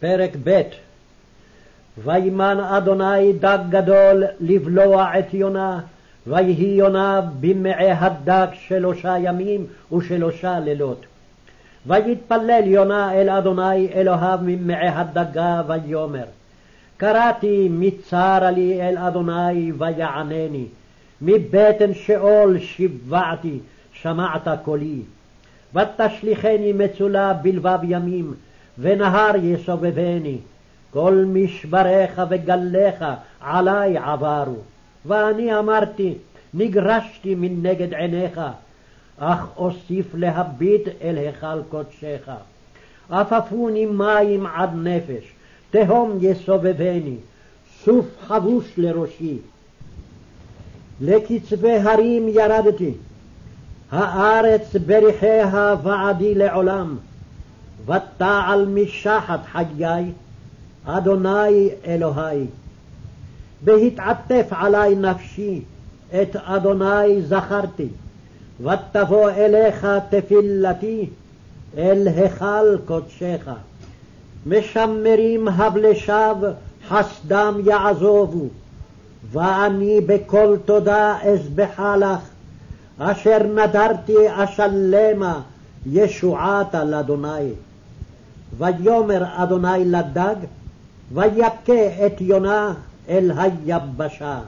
פרק ב' וימן אדוני דג גדול לבלוע את יונה, ויהי יונה במעי הדג שלושה ימים ושלושה לילות. ויתפלל יונה אל אדוני אלוהיו ממעי הדגה ויאמר קראתי מצרה לי אל אדוני ויענני מבטן שאול שיוועתי שמעת קולי ותשליכני מצולה בלבב ימים ונהר יסובבני כל משבריך וגליך עלי עברו ואני אמרתי נגרשתי מנגד עיניך אך אוסיף להביט אל היכל קודשך. עפפוני מים עד נפש, תהום יסובבני, סוף חבוש לראשי. לקצווי הרים ירדתי, הארץ בריחיה ועדי לעולם, ותעל משחת חיי, אדוני אלוהי. בהתעטף עלי נפשי, את אדוני זכרתי. ותבוא אליך תפילתי, אל היכל קודשך. משמרים הבלי שווא, חסדם יעזובו, ואני בקול תודה אזבחה לך, אשר נדרתי אשלמה ישועתה לאדוני. ויאמר אדוני לדג, ויכה את יונה אל היבשה.